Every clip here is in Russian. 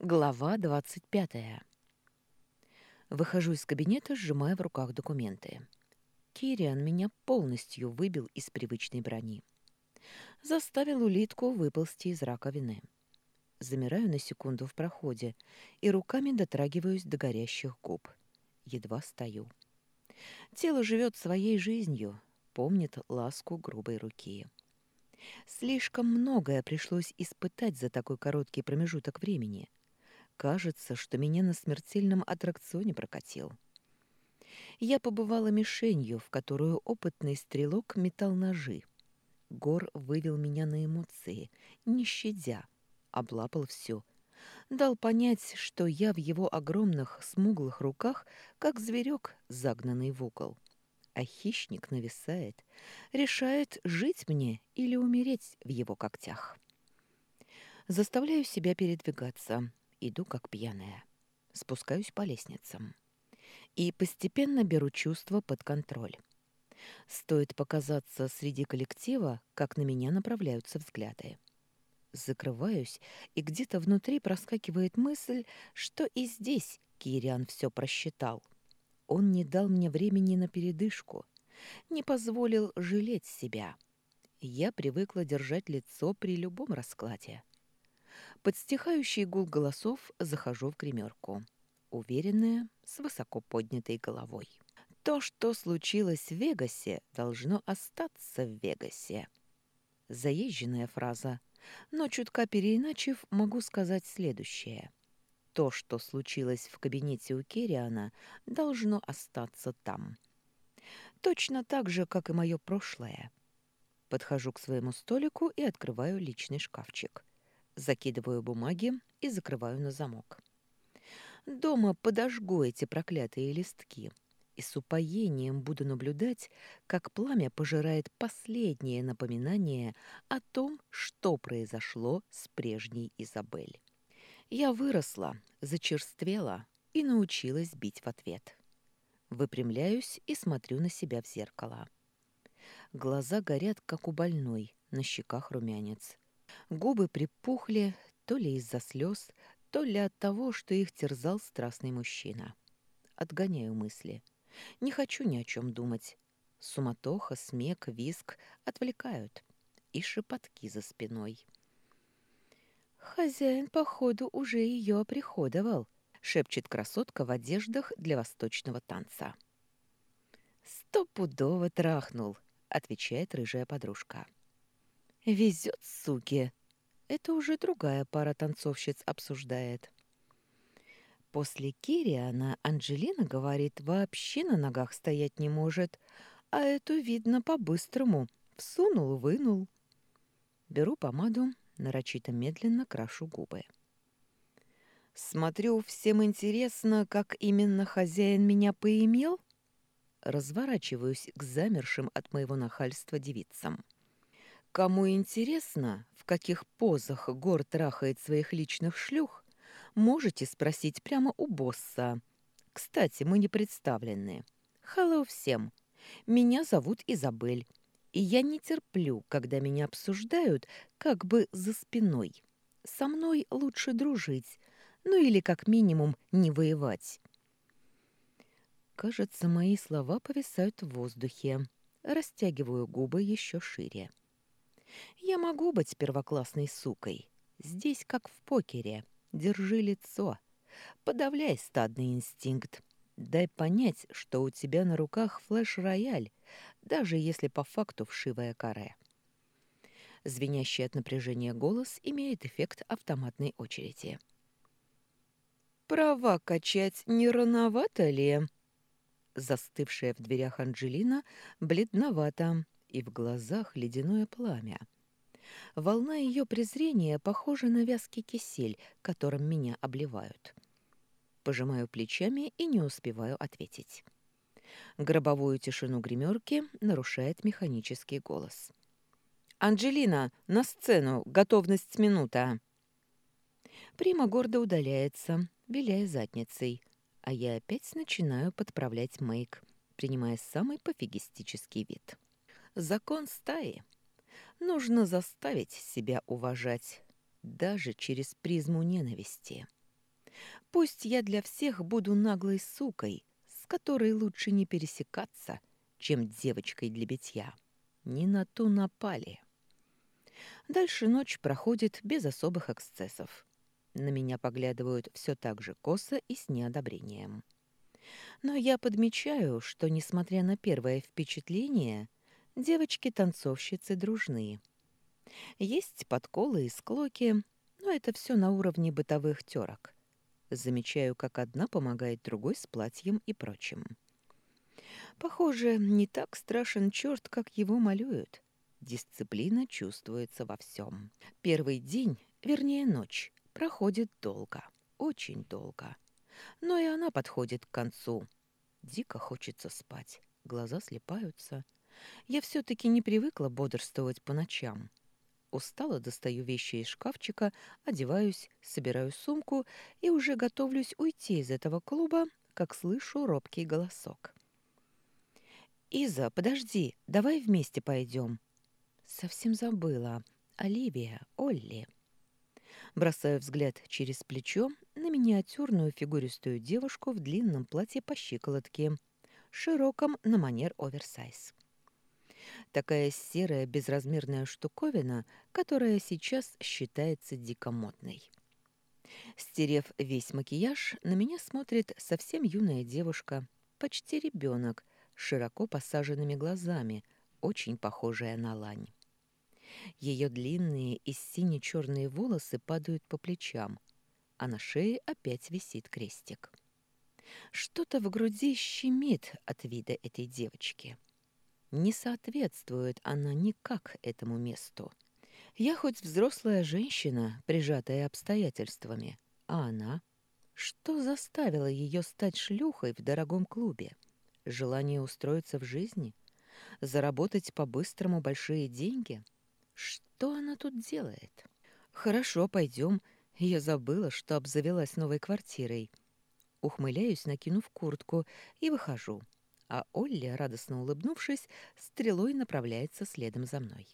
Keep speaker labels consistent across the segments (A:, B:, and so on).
A: Глава 25. Выхожу из кабинета, сжимая в руках документы. Кириан меня полностью выбил из привычной брони. Заставил улитку выползти из раковины. Замираю на секунду в проходе и руками дотрагиваюсь до горящих губ. Едва стою. Тело живет своей жизнью, помнит ласку грубой руки. Слишком многое пришлось испытать за такой короткий промежуток времени — Кажется, что меня на смертельном аттракционе прокатил. Я побывала мишенью, в которую опытный стрелок метал ножи. Гор вывел меня на эмоции, не щадя, облапал все. Дал понять, что я в его огромных смуглых руках, как зверек, загнанный в угол. А хищник нависает, решает, жить мне или умереть в его когтях. Заставляю себя передвигаться, иду как пьяная. Спускаюсь по лестницам. И постепенно беру чувство под контроль. Стоит показаться среди коллектива, как на меня направляются взгляды. Закрываюсь, и где-то внутри проскакивает мысль, что и здесь Кириан все просчитал. Он не дал мне времени на передышку, не позволил жалеть себя. Я привыкла держать лицо при любом раскладе. Под стихающий гул голосов захожу в гримерку. Уверенная, с высоко поднятой головой. То, что случилось в Вегасе, должно остаться в Вегасе. Заезженная фраза, но чутка переиначив, могу сказать следующее. То, что случилось в кабинете у Керриана, должно остаться там. Точно так же, как и мое прошлое. Подхожу к своему столику и открываю личный шкафчик. Закидываю бумаги и закрываю на замок. Дома подожгу эти проклятые листки и с упоением буду наблюдать, как пламя пожирает последнее напоминание о том, что произошло с прежней Изабель. Я выросла, зачерствела и научилась бить в ответ. Выпрямляюсь и смотрю на себя в зеркало. Глаза горят, как у больной, на щеках румянец. Губы припухли то ли из-за слез, то ли от того, что их терзал страстный мужчина. Отгоняю мысли. Не хочу ни о чем думать. Суматоха, смех, виск отвлекают. И шепотки за спиной. «Хозяин, походу, уже ее оприходовал», — шепчет красотка в одеждах для восточного танца. «Стопудово трахнул», — отвечает рыжая подружка. Везет, суки. Это уже другая пара танцовщиц обсуждает. После Кириана Анджелина говорит, вообще на ногах стоять не может, а эту видно по-быстрому. Всунул-вынул. Беру помаду, нарочито медленно крашу губы. Смотрю, всем интересно, как именно хозяин меня поимел. Разворачиваюсь к замершим от моего нахальства девицам. Кому интересно, в каких позах Гор трахает своих личных шлюх, можете спросить прямо у босса. Кстати, мы не представлены. Hello всем. Меня зовут Изабель, и я не терплю, когда меня обсуждают как бы за спиной. Со мной лучше дружить, ну или как минимум не воевать. Кажется, мои слова повисают в воздухе. Растягиваю губы еще шире. Я могу быть первоклассной сукой. Здесь, как в покере. Держи лицо. Подавляй стадный инстинкт. Дай понять, что у тебя на руках флеш-рояль, даже если по факту вшивая каре. Звенящий от напряжения голос имеет эффект автоматной очереди. «Права качать не рановато ли?» Застывшая в дверях Анджелина бледновата, и в глазах ледяное пламя. Волна ее презрения похожа на вязкий кисель, которым меня обливают. Пожимаю плечами и не успеваю ответить. Гробовую тишину гримерки нарушает механический голос. «Анджелина, на сцену! Готовность минута!» Прима гордо удаляется, виляя задницей, а я опять начинаю подправлять мейк, принимая самый пофигистический вид. Закон стаи. Нужно заставить себя уважать, даже через призму ненависти. Пусть я для всех буду наглой сукой, с которой лучше не пересекаться, чем девочкой для битья. Не на ту напали. Дальше ночь проходит без особых эксцессов. На меня поглядывают все так же косо и с неодобрением. Но я подмечаю, что, несмотря на первое впечатление, девочки-танцовщицы дружны. Есть подколы и склоки, но это все на уровне бытовых терок. Замечаю, как одна помогает другой с платьем и прочим. Похоже, не так страшен черт, как его малюют. Дисциплина чувствуется во всем. Первый день, вернее ночь, проходит долго, очень долго. Но и она подходит к концу. Дико хочется спать, глаза слепаются. Я все-таки не привыкла бодрствовать по ночам. Устала, достаю вещи из шкафчика, одеваюсь, собираю сумку и уже готовлюсь уйти из этого клуба, как слышу робкий голосок. «Иза, подожди, давай вместе пойдем». Совсем забыла. Оливия, Олли. Бросаю взгляд через плечо на миниатюрную фигуристую девушку в длинном платье по щиколотке, широком на манер оверсайз. Такая серая безразмерная штуковина, которая сейчас считается дико модной. Стерев весь макияж, на меня смотрит совсем юная девушка, почти ребенок, широко посаженными глазами, очень похожая на лань. Ее длинные и сине-черные волосы падают по плечам, а на шее опять висит крестик. Что-то в груди щемит от вида этой девочки. Не соответствует она никак этому месту. Я хоть взрослая женщина, прижатая обстоятельствами, а она... Что заставило ее стать шлюхой в дорогом клубе? Желание устроиться в жизни? Заработать по-быстрому большие деньги? Что она тут делает? Хорошо, пойдем. Я забыла, что обзавелась новой квартирой. Ухмыляюсь, накинув куртку, и выхожу. А Олли, радостно улыбнувшись, стрелой направляется следом за мной.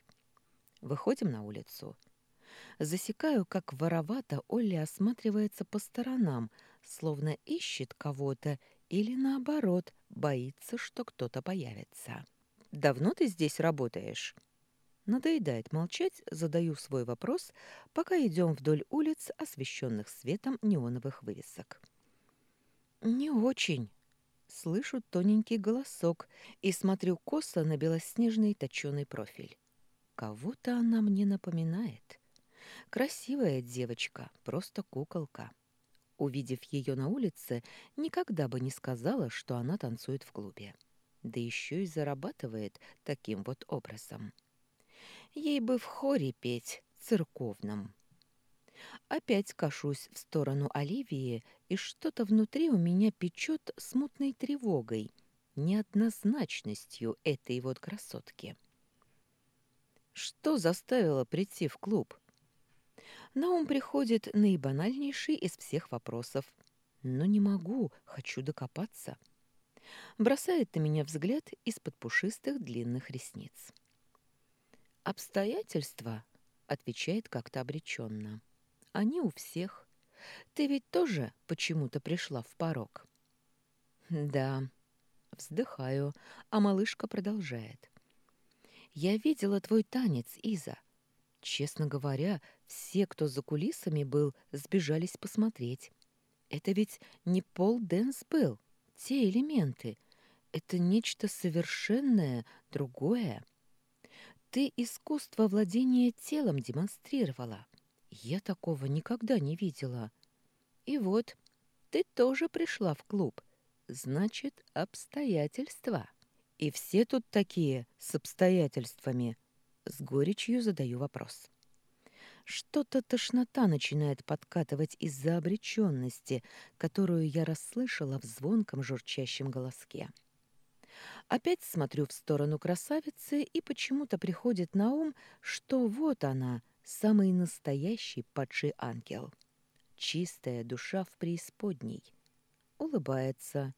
A: Выходим на улицу. Засекаю, как воровато Олли осматривается по сторонам, словно ищет кого-то или, наоборот, боится, что кто-то появится. «Давно ты здесь работаешь?» Надоедает молчать, задаю свой вопрос, пока идем вдоль улиц, освещенных светом неоновых вывесок. «Не очень», слышу тоненький голосок и смотрю косо на белоснежный точеный профиль. Кого-то она мне напоминает. Красивая девочка, просто куколка. Увидев ее на улице, никогда бы не сказала, что она танцует в клубе. Да еще и зарабатывает таким вот образом. Ей бы в хоре петь, церковном. Опять кашусь в сторону Оливии, и что-то внутри у меня печет смутной тревогой, неоднозначностью этой вот красотки. Что заставило прийти в клуб? На ум приходит наибанальнейший из всех вопросов. Но не могу, хочу докопаться. Бросает на меня взгляд из-под пушистых длинных ресниц. «Обстоятельства?» — отвечает как-то обреченно. Они у всех. Ты ведь тоже почему-то пришла в порог. Да. Вздыхаю, а малышка продолжает. Я видела твой танец, Иза. Честно говоря, все, кто за кулисами был, сбежались посмотреть. Это ведь не пол-дэнс был, те элементы. Это нечто совершенное, другое. Ты искусство владения телом демонстрировала. Я такого никогда не видела. И вот, ты тоже пришла в клуб. Значит, обстоятельства. И все тут такие, с обстоятельствами. С горечью задаю вопрос. Что-то тошнота начинает подкатывать из-за обреченности, которую я расслышала в звонком журчащем голоске. Опять смотрю в сторону красавицы, и почему-то приходит на ум, что вот она, самый настоящий падший ангел. Чистая душа в преисподней. Улыбается.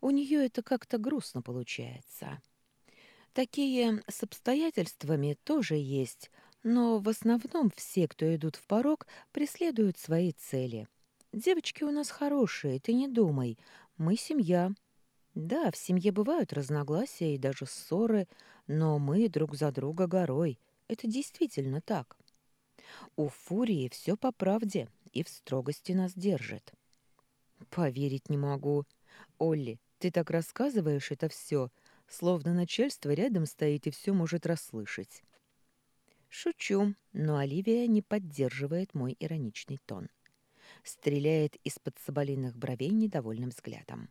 A: У нее это как-то грустно получается. Такие с обстоятельствами тоже есть, но в основном все, кто идут в порог, преследуют свои цели. Девочки у нас хорошие, ты не думай. Мы семья. Да, в семье бывают разногласия и даже ссоры, но мы друг за друга горой. Это действительно так. У Фурии все по правде и в строгости нас держит. Поверить не могу. Олли, ты так рассказываешь это все, словно начальство рядом стоит и все может расслышать. Шучу, но Оливия не поддерживает мой ироничный тон. Стреляет из-под соболиных бровей недовольным взглядом.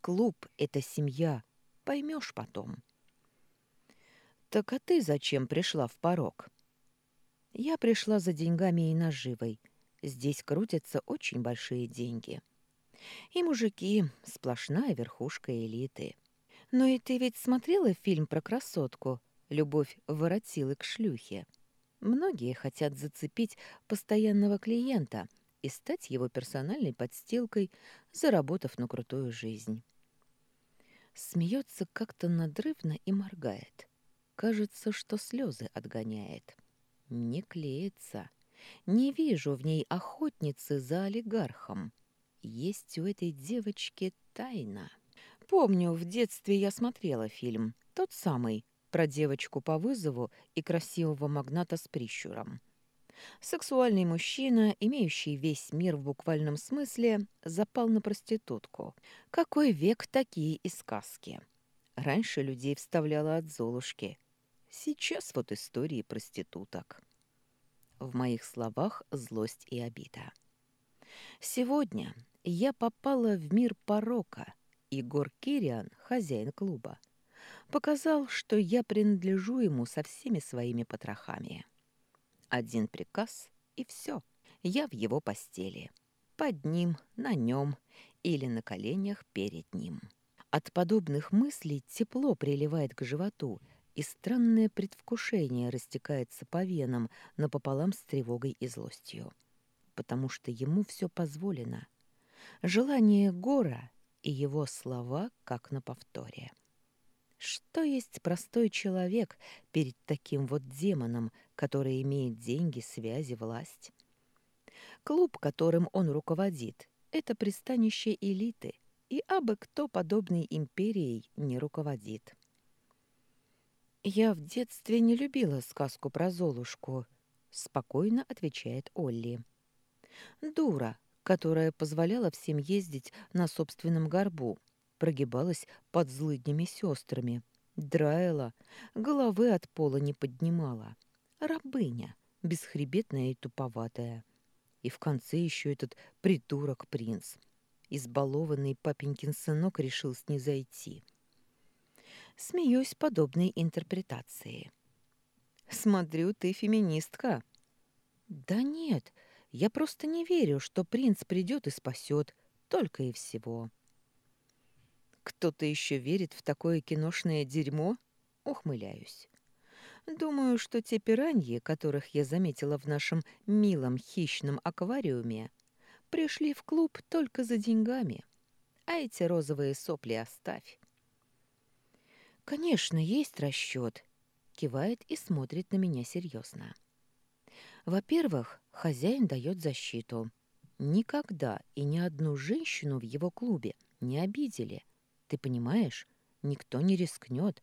A: Клуб — это семья, поймешь потом. Так а ты зачем пришла в порог? Я пришла за деньгами и наживой. Здесь крутятся очень большие деньги. И мужики — сплошная верхушка элиты. Но и ты ведь смотрела фильм про красотку «Любовь воротилы к шлюхе»? Многие хотят зацепить постоянного клиента и стать его персональной подстилкой, заработав на крутую жизнь. Смеется как-то надрывно и моргает. Кажется, что слезы отгоняет. Не клеится. Не вижу в ней охотницы за олигархом. Есть у этой девочки тайна. Помню, в детстве я смотрела фильм. Тот самый, про девочку по вызову и красивого магната с прищуром. Сексуальный мужчина, имеющий весь мир в буквальном смысле, запал на проститутку. Какой век такие и сказки? Раньше людей вставляла от Золушки. Сейчас вот истории проституток. В моих словах злость и обида. Сегодня я попала в мир порока, и Гор Кириан, хозяин клуба, показал, что я принадлежу ему со всеми своими потрохами. Один приказ, и все. Я в его постели. Под ним, на нем или на коленях перед ним. От подобных мыслей тепло приливает к животу, и странное предвкушение растекается по венам напополам с тревогой и злостью. Потому что ему все позволено. Желание гора и его слова как на повторе. Что есть простой человек перед таким вот демоном, который имеет деньги, связи, власть? Клуб, которым он руководит, это пристанище элиты, и абы кто подобной империей не руководит. «Я в детстве не любила сказку про Золушку», — спокойно отвечает Олли. «Дура, которая позволяла всем ездить на собственном горбу, прогибалась под злыднями сестрами, драила, головы от пола не поднимала. Рабыня, бесхребетная и туповатая. И в конце еще этот придурок-принц. Избалованный папенькин сынок решил снизойти. Смеюсь подобной интерпретации. «Смотрю, ты феминистка». «Да нет, я просто не верю, что принц придет и спасет, только и всего». Кто-то еще верит в такое киношное дерьмо? Ухмыляюсь. Думаю, что те пираньи, которых я заметила в нашем милом хищном аквариуме, пришли в клуб только за деньгами. А эти розовые сопли оставь. Конечно, есть расчет, кивает и смотрит на меня серьезно. Во-первых, хозяин дает защиту. Никогда и ни одну женщину в его клубе не обидели, ты понимаешь, никто не рискнет.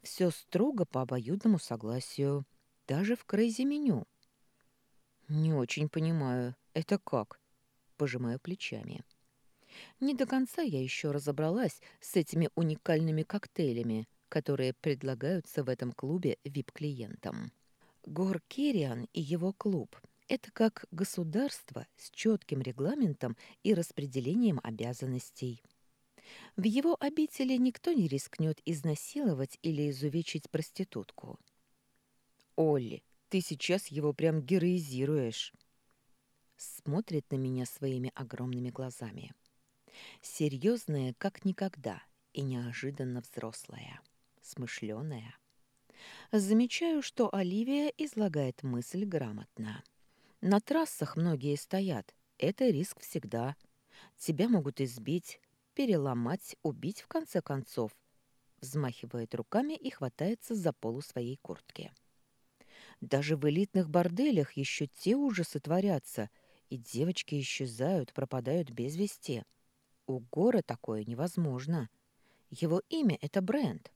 A: Все строго по обоюдному согласию, даже в крейзи-меню. Не очень понимаю, это как? Пожимаю плечами. Не до конца я еще разобралась с этими уникальными коктейлями, которые предлагаются в этом клубе вип-клиентам. Гор Кириан и его клуб – это как государство с четким регламентом и распределением обязанностей. В его обители никто не рискнет изнасиловать или изувечить проститутку. «Олли, ты сейчас его прям героизируешь!» Смотрит на меня своими огромными глазами. Серьезная, как никогда, и неожиданно взрослая, смышленая. Замечаю, что Оливия излагает мысль грамотно. На трассах многие стоят. Это риск всегда. Тебя могут избить, переломать, убить в конце концов. Взмахивает руками и хватается за полу своей куртки. Даже в элитных борделях еще те ужасы творятся, И девочки исчезают, пропадают без вести. У Гора такое невозможно. Его имя — это бренд.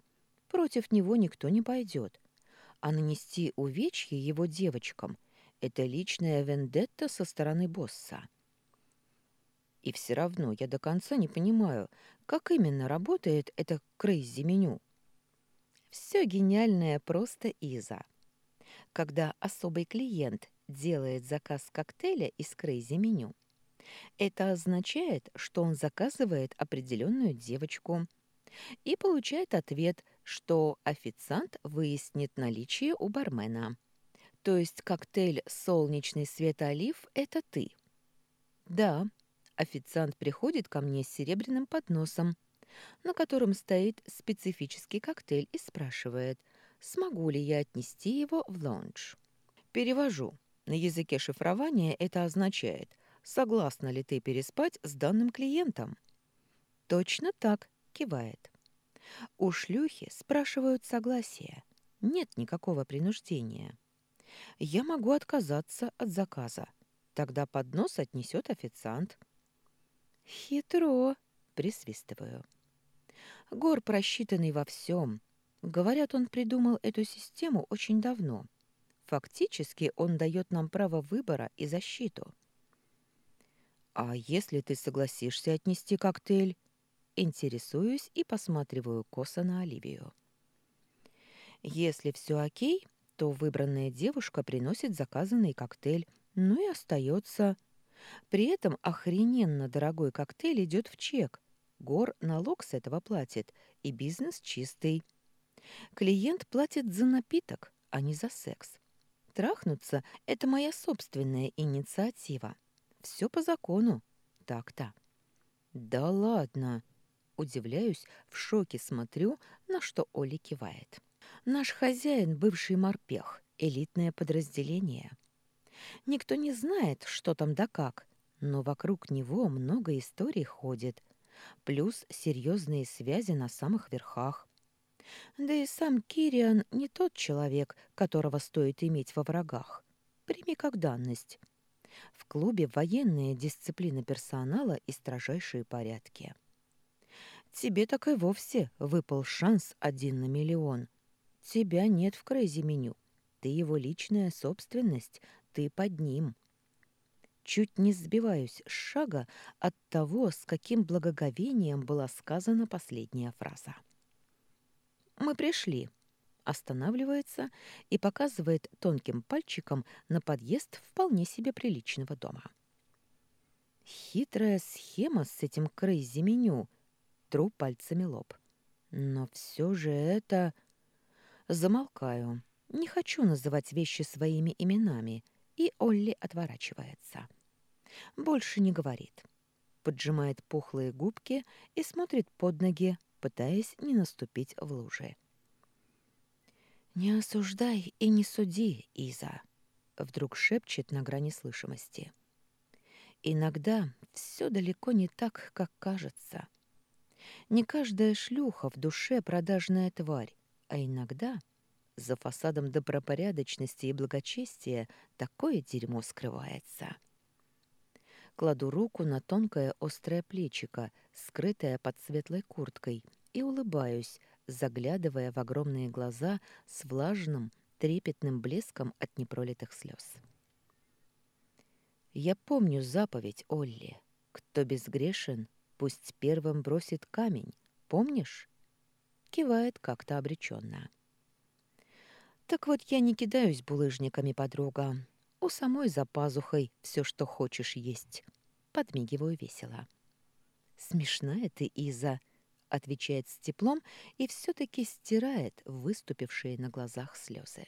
A: Против него никто не пойдет. А нанести увечье его девочкам — это личная вендетта со стороны босса. И все равно я до конца не понимаю, как именно работает это crazy-меню. Все гениальное просто Иза. Когда особый клиент делает заказ коктейля из crazy-меню, это означает, что он заказывает определенную девочку и получает ответ, что официант выяснит наличие у бармена. То есть коктейль «Солнечный свет олив» — это ты. Да, Официант приходит ко мне с серебряным подносом, на котором стоит специфический коктейль и спрашивает, смогу ли я отнести его в лаунж. Перевожу. На языке шифрования это означает, согласна ли ты переспать с данным клиентом. Точно так, кивает. У шлюхи спрашивают согласие. Нет никакого принуждения. Я могу отказаться от заказа. Тогда поднос отнесет официант. «Хитро!» — присвистываю. Гор просчитанный во всем. Говорят, он придумал эту систему очень давно. Фактически он дает нам право выбора и защиту. «А если ты согласишься отнести коктейль?» Интересуюсь и посматриваю косо на Оливию. Если все окей, то выбранная девушка приносит заказанный коктейль, ну и остается при этом охрененно дорогой коктейль идет в чек. Гор налог с этого платит, и бизнес чистый. Клиент платит за напиток, а не за секс. Трахнуться — это моя собственная инициатива. Все по закону. Так-то. Да ладно. Удивляюсь, в шоке смотрю, на что Оля кивает. Наш хозяин — бывший морпех, элитное подразделение — Никто не знает, что там да как, но вокруг него много историй ходит, плюс серьезные связи на самых верхах. Да и сам Кириан не тот человек, которого стоит иметь во врагах. Прими как данность. В клубе военная дисциплина персонала и строжайшие порядки. Тебе так и вовсе выпал шанс один на миллион. Тебя нет в крейзи-меню. Ты его личная собственность, ты под ним. Чуть не сбиваюсь с шага от того, с каким благоговением была сказана последняя фраза. «Мы пришли», останавливается и показывает тонким пальчиком на подъезд вполне себе приличного дома. Хитрая схема с этим крейзи-меню. Тру пальцами лоб. Но все же это... Замолкаю. Не хочу называть вещи своими именами и Олли отворачивается. Больше не говорит. Поджимает пухлые губки и смотрит под ноги, пытаясь не наступить в лужи. «Не осуждай и не суди, Иза», — вдруг шепчет на грани слышимости. «Иногда все далеко не так, как кажется. Не каждая шлюха в душе продажная тварь, а иногда за фасадом добропорядочности и благочестия такое дерьмо скрывается. Кладу руку на тонкое острое плечико, скрытое под светлой курткой, и улыбаюсь, заглядывая в огромные глаза с влажным, трепетным блеском от непролитых слез. Я помню заповедь Олли. Кто безгрешен, пусть первым бросит камень. Помнишь? Кивает как-то обреченно. Так вот я не кидаюсь булыжниками, подруга. У самой за пазухой все, что хочешь есть. Подмигиваю весело. Смешная ты, Иза, отвечает с теплом и все-таки стирает выступившие на глазах слезы.